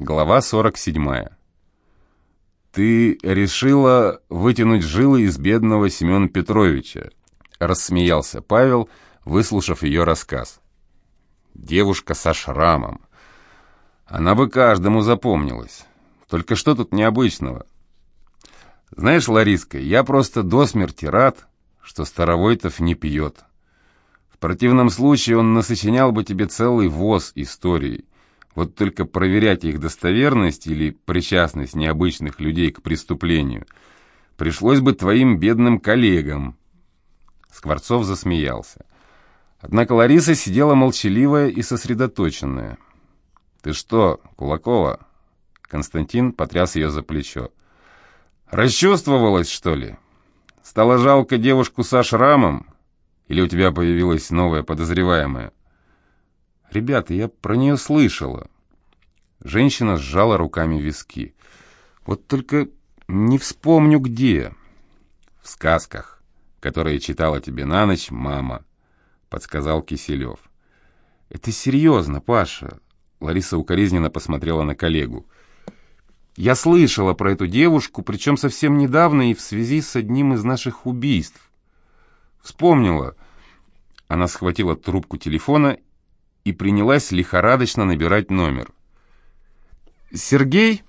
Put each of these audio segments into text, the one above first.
Глава 47. «Ты решила вытянуть жилы из бедного Семена Петровича», — рассмеялся Павел, выслушав ее рассказ. «Девушка со шрамом. Она бы каждому запомнилась. Только что тут необычного? Знаешь, Лариска, я просто до смерти рад, что Старовойтов не пьет. В противном случае он насочинял бы тебе целый воз историй». Вот только проверять их достоверность или причастность необычных людей к преступлению пришлось бы твоим бедным коллегам. Скворцов засмеялся. Однако Лариса сидела молчаливая и сосредоточенная. «Ты что, Кулакова?» Константин потряс ее за плечо. «Расчувствовалась, что ли? Стало жалко девушку со шрамом? Или у тебя появилась новая подозреваемая?» «Ребята, я про нее слышала». Женщина сжала руками виски. «Вот только не вспомню где». «В сказках, которые читала тебе на ночь мама», — подсказал Киселев. «Это серьезно, Паша?» Лариса укоризненно посмотрела на коллегу. «Я слышала про эту девушку, причем совсем недавно и в связи с одним из наших убийств. Вспомнила». Она схватила трубку телефона и принялась лихорадочно набирать номер. Сергей,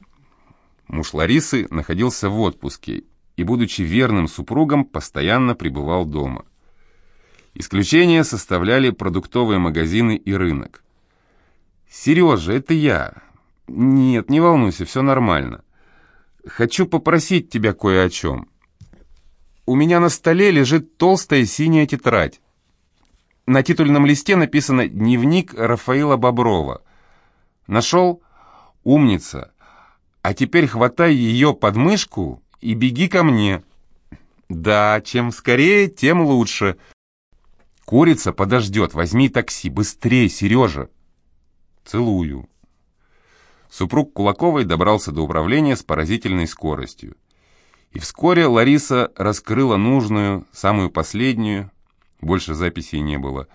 муж Ларисы, находился в отпуске и, будучи верным супругом, постоянно пребывал дома. Исключение составляли продуктовые магазины и рынок. «Сережа, это я. Нет, не волнуйся, все нормально. Хочу попросить тебя кое о чем. У меня на столе лежит толстая синяя тетрадь. На титульном листе написано «Дневник Рафаила Боброва». Нашел? Умница. А теперь хватай ее под мышку и беги ко мне. Да, чем скорее, тем лучше. Курица подождет, возьми такси, быстрее, Сережа. Целую. Супруг Кулаковой добрался до управления с поразительной скоростью. И вскоре Лариса раскрыла нужную, самую последнюю, больше записей не было,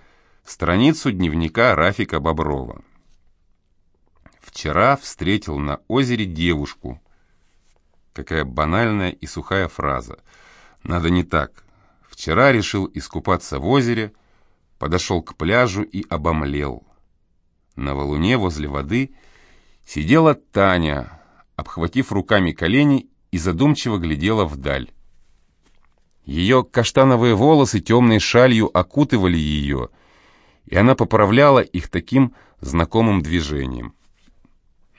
страницу дневника Рафика Боброва. Вчера встретил на озере девушку. Какая банальная и сухая фраза. Надо не так. Вчера решил искупаться в озере, подошел к пляжу и обомлел. На валуне возле воды сидела Таня, обхватив руками колени и задумчиво глядела вдаль. Ее каштановые волосы темной шалью окутывали ее, и она поправляла их таким знакомым движением.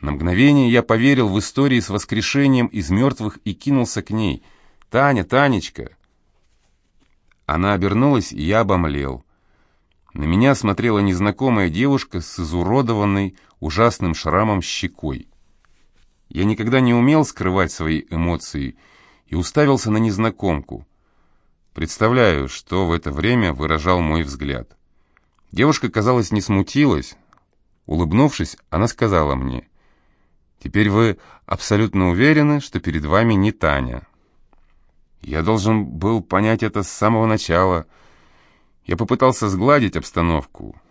На мгновение я поверил в истории с воскрешением из мертвых и кинулся к ней. «Таня, Танечка!» Она обернулась, и я обомлел. На меня смотрела незнакомая девушка с изуродованной, ужасным шрамом щекой. Я никогда не умел скрывать свои эмоции и уставился на незнакомку — Представляю, что в это время выражал мой взгляд. Девушка, казалось, не смутилась. Улыбнувшись, она сказала мне, «Теперь вы абсолютно уверены, что перед вами не Таня». Я должен был понять это с самого начала. Я попытался сгладить обстановку.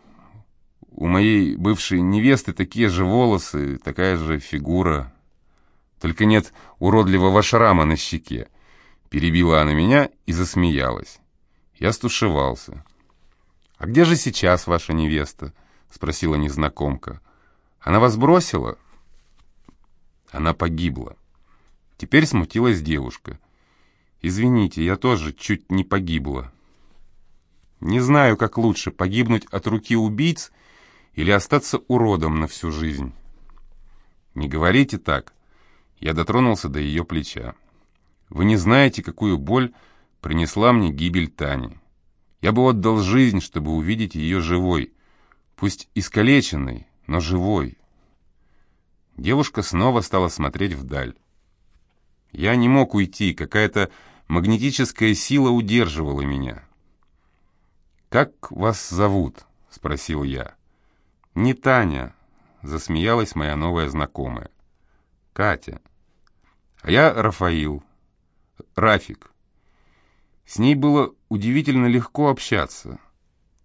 У моей бывшей невесты такие же волосы, такая же фигура. Только нет уродливого шрама на щеке. Перебила она меня и засмеялась. Я стушевался. «А где же сейчас ваша невеста?» — спросила незнакомка. «Она вас бросила?» Она погибла. Теперь смутилась девушка. «Извините, я тоже чуть не погибла. Не знаю, как лучше, погибнуть от руки убийц или остаться уродом на всю жизнь». «Не говорите так». Я дотронулся до ее плеча. Вы не знаете, какую боль принесла мне гибель Тани. Я бы отдал жизнь, чтобы увидеть ее живой, пусть искалеченной, но живой. Девушка снова стала смотреть вдаль. Я не мог уйти, какая-то магнетическая сила удерживала меня. «Как вас зовут?» — спросил я. «Не Таня», — засмеялась моя новая знакомая. «Катя». «А я Рафаил», Рафик. С ней было удивительно легко общаться,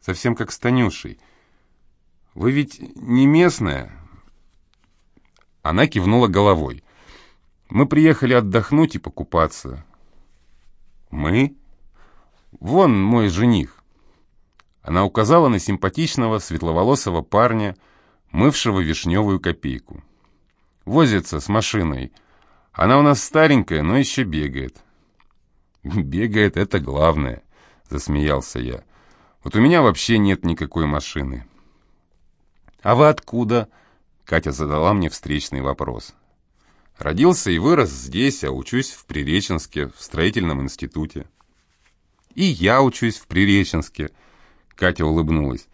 совсем как с Танюшей. Вы ведь не местная? Она кивнула головой. «Мы приехали отдохнуть и покупаться». «Мы?» «Вон мой жених». Она указала на симпатичного светловолосого парня, мывшего вишневую копейку. «Возится с машиной. Она у нас старенькая, но еще бегает». «Бегает — это главное», — засмеялся я. «Вот у меня вообще нет никакой машины». «А вы откуда?» — Катя задала мне встречный вопрос. «Родился и вырос здесь, а учусь в Приреченске, в строительном институте». «И я учусь в Приреченске», — Катя улыбнулась.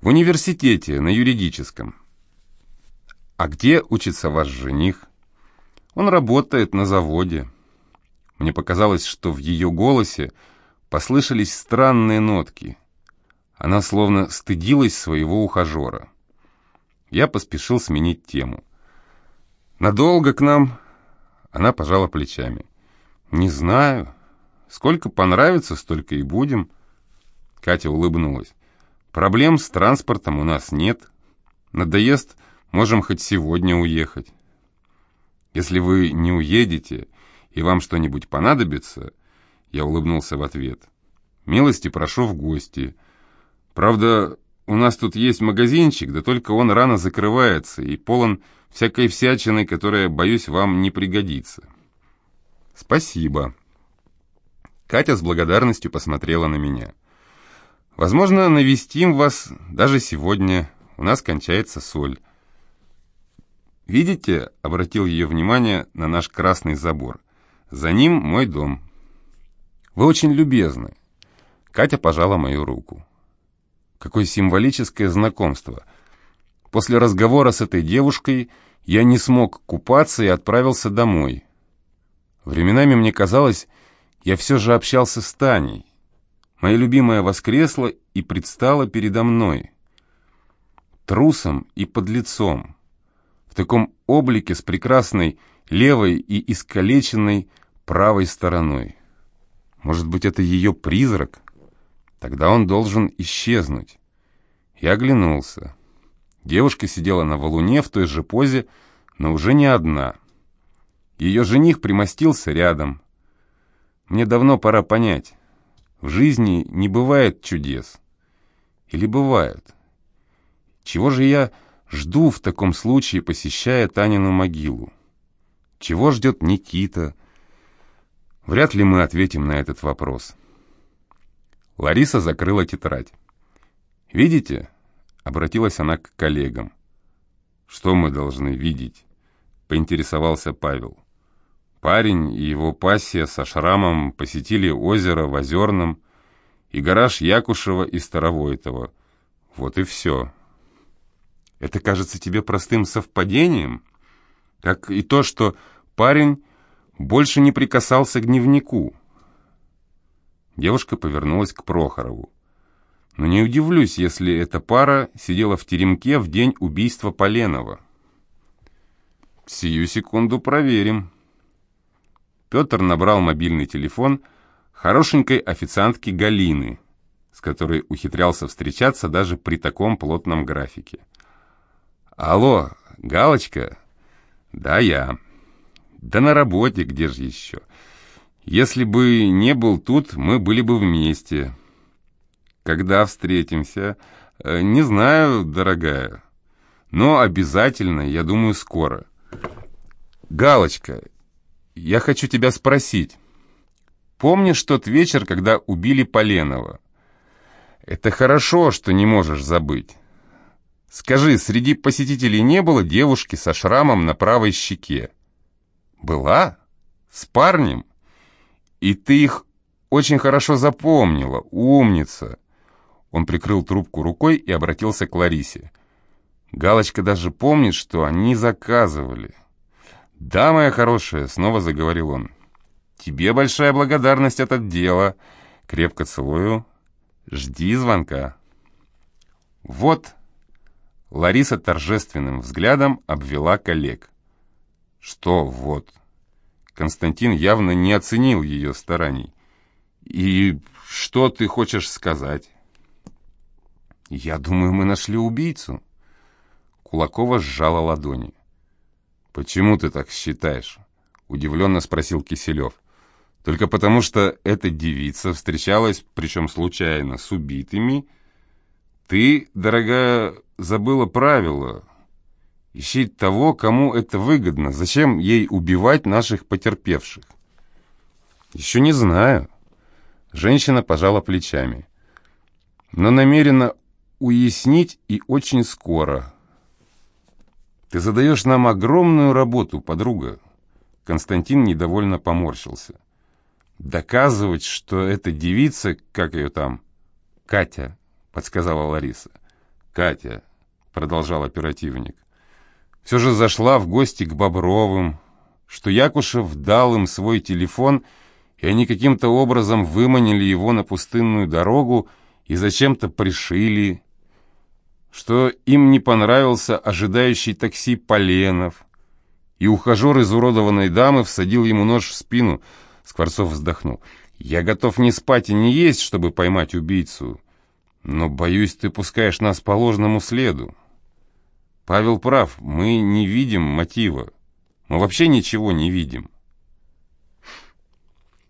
«В университете, на юридическом». «А где учится ваш жених?» «Он работает на заводе». Мне показалось, что в ее голосе послышались странные нотки. Она словно стыдилась своего ухажера. Я поспешил сменить тему. «Надолго к нам?» Она пожала плечами. «Не знаю. Сколько понравится, столько и будем». Катя улыбнулась. «Проблем с транспортом у нас нет. Надоест, можем хоть сегодня уехать. Если вы не уедете, и вам что-нибудь понадобится, я улыбнулся в ответ. Милости прошу в гости. Правда, у нас тут есть магазинчик, да только он рано закрывается и полон всякой всячины, которая, боюсь, вам не пригодится. Спасибо. Катя с благодарностью посмотрела на меня. Возможно, навестим вас даже сегодня. У нас кончается соль. «Видите?» — обратил ее внимание на наш красный забор — за ним мой дом. Вы очень любезны. Катя пожала мою руку. Какое символическое знакомство. После разговора с этой девушкой я не смог купаться и отправился домой. Временами мне казалось, я все же общался с Таней. Моя любимая воскресла и предстала передо мной. Трусом и подлецом. В таком облике с прекрасной левой и искалеченной правой стороной. Может быть, это ее призрак? Тогда он должен исчезнуть. Я оглянулся. Девушка сидела на валуне в той же позе, но уже не одна. Ее жених примостился рядом. Мне давно пора понять, в жизни не бывает чудес. Или бывают? Чего же я жду в таком случае, посещая Танину могилу? Чего ждет Никита? Вряд ли мы ответим на этот вопрос. Лариса закрыла тетрадь. «Видите?» — обратилась она к коллегам. «Что мы должны видеть?» — поинтересовался Павел. Парень и его пассия со шрамом посетили озеро в Озерном и гараж Якушева и Старовойтова. Вот и все. Это кажется тебе простым совпадением? Как и то, что парень больше не прикасался к дневнику. Девушка повернулась к Прохорову. Но не удивлюсь, если эта пара сидела в теремке в день убийства Поленова. Сию секунду проверим. Петр набрал мобильный телефон хорошенькой официантки Галины, с которой ухитрялся встречаться даже при таком плотном графике. «Алло, Галочка?» «Да, я». Да на работе, где же еще? Если бы не был тут, мы были бы вместе. Когда встретимся? Э, не знаю, дорогая. Но обязательно, я думаю, скоро. Галочка, я хочу тебя спросить. Помнишь тот вечер, когда убили Поленова? Это хорошо, что не можешь забыть. Скажи, среди посетителей не было девушки со шрамом на правой щеке? «Была? С парнем? И ты их очень хорошо запомнила, умница!» Он прикрыл трубку рукой и обратился к Ларисе. Галочка даже помнит, что они заказывали. «Да, моя хорошая», — снова заговорил он. «Тебе большая благодарность от отдела. Крепко целую. Жди звонка». «Вот», — Лариса торжественным взглядом обвела коллег. Что вот? Константин явно не оценил ее стараний. И что ты хочешь сказать? Я думаю, мы нашли убийцу. Кулакова сжала ладони. «Почему ты так считаешь?» — удивленно спросил Киселев. «Только потому, что эта девица встречалась, причем случайно, с убитыми. Ты, дорогая, забыла правила. Ищи того, кому это выгодно. Зачем ей убивать наших потерпевших?» «Еще не знаю». Женщина пожала плечами. «Но намерена уяснить и очень скоро». «Ты задаешь нам огромную работу, подруга». Константин недовольно поморщился. «Доказывать, что эта девица, как ее там, Катя», — подсказала Лариса. «Катя», — продолжал оперативник, — «все же зашла в гости к Бобровым, что Якушев дал им свой телефон, и они каким-то образом выманили его на пустынную дорогу и зачем-то пришили, что им не понравился ожидающий такси Поленов, и ухажер изуродованной дамы всадил ему нож в спину. Скворцов вздохнул. «Я готов не спать и не есть, чтобы поймать убийцу, но, боюсь, ты пускаешь нас по ложному следу. Павел прав, мы не видим мотива, мы вообще ничего не видим».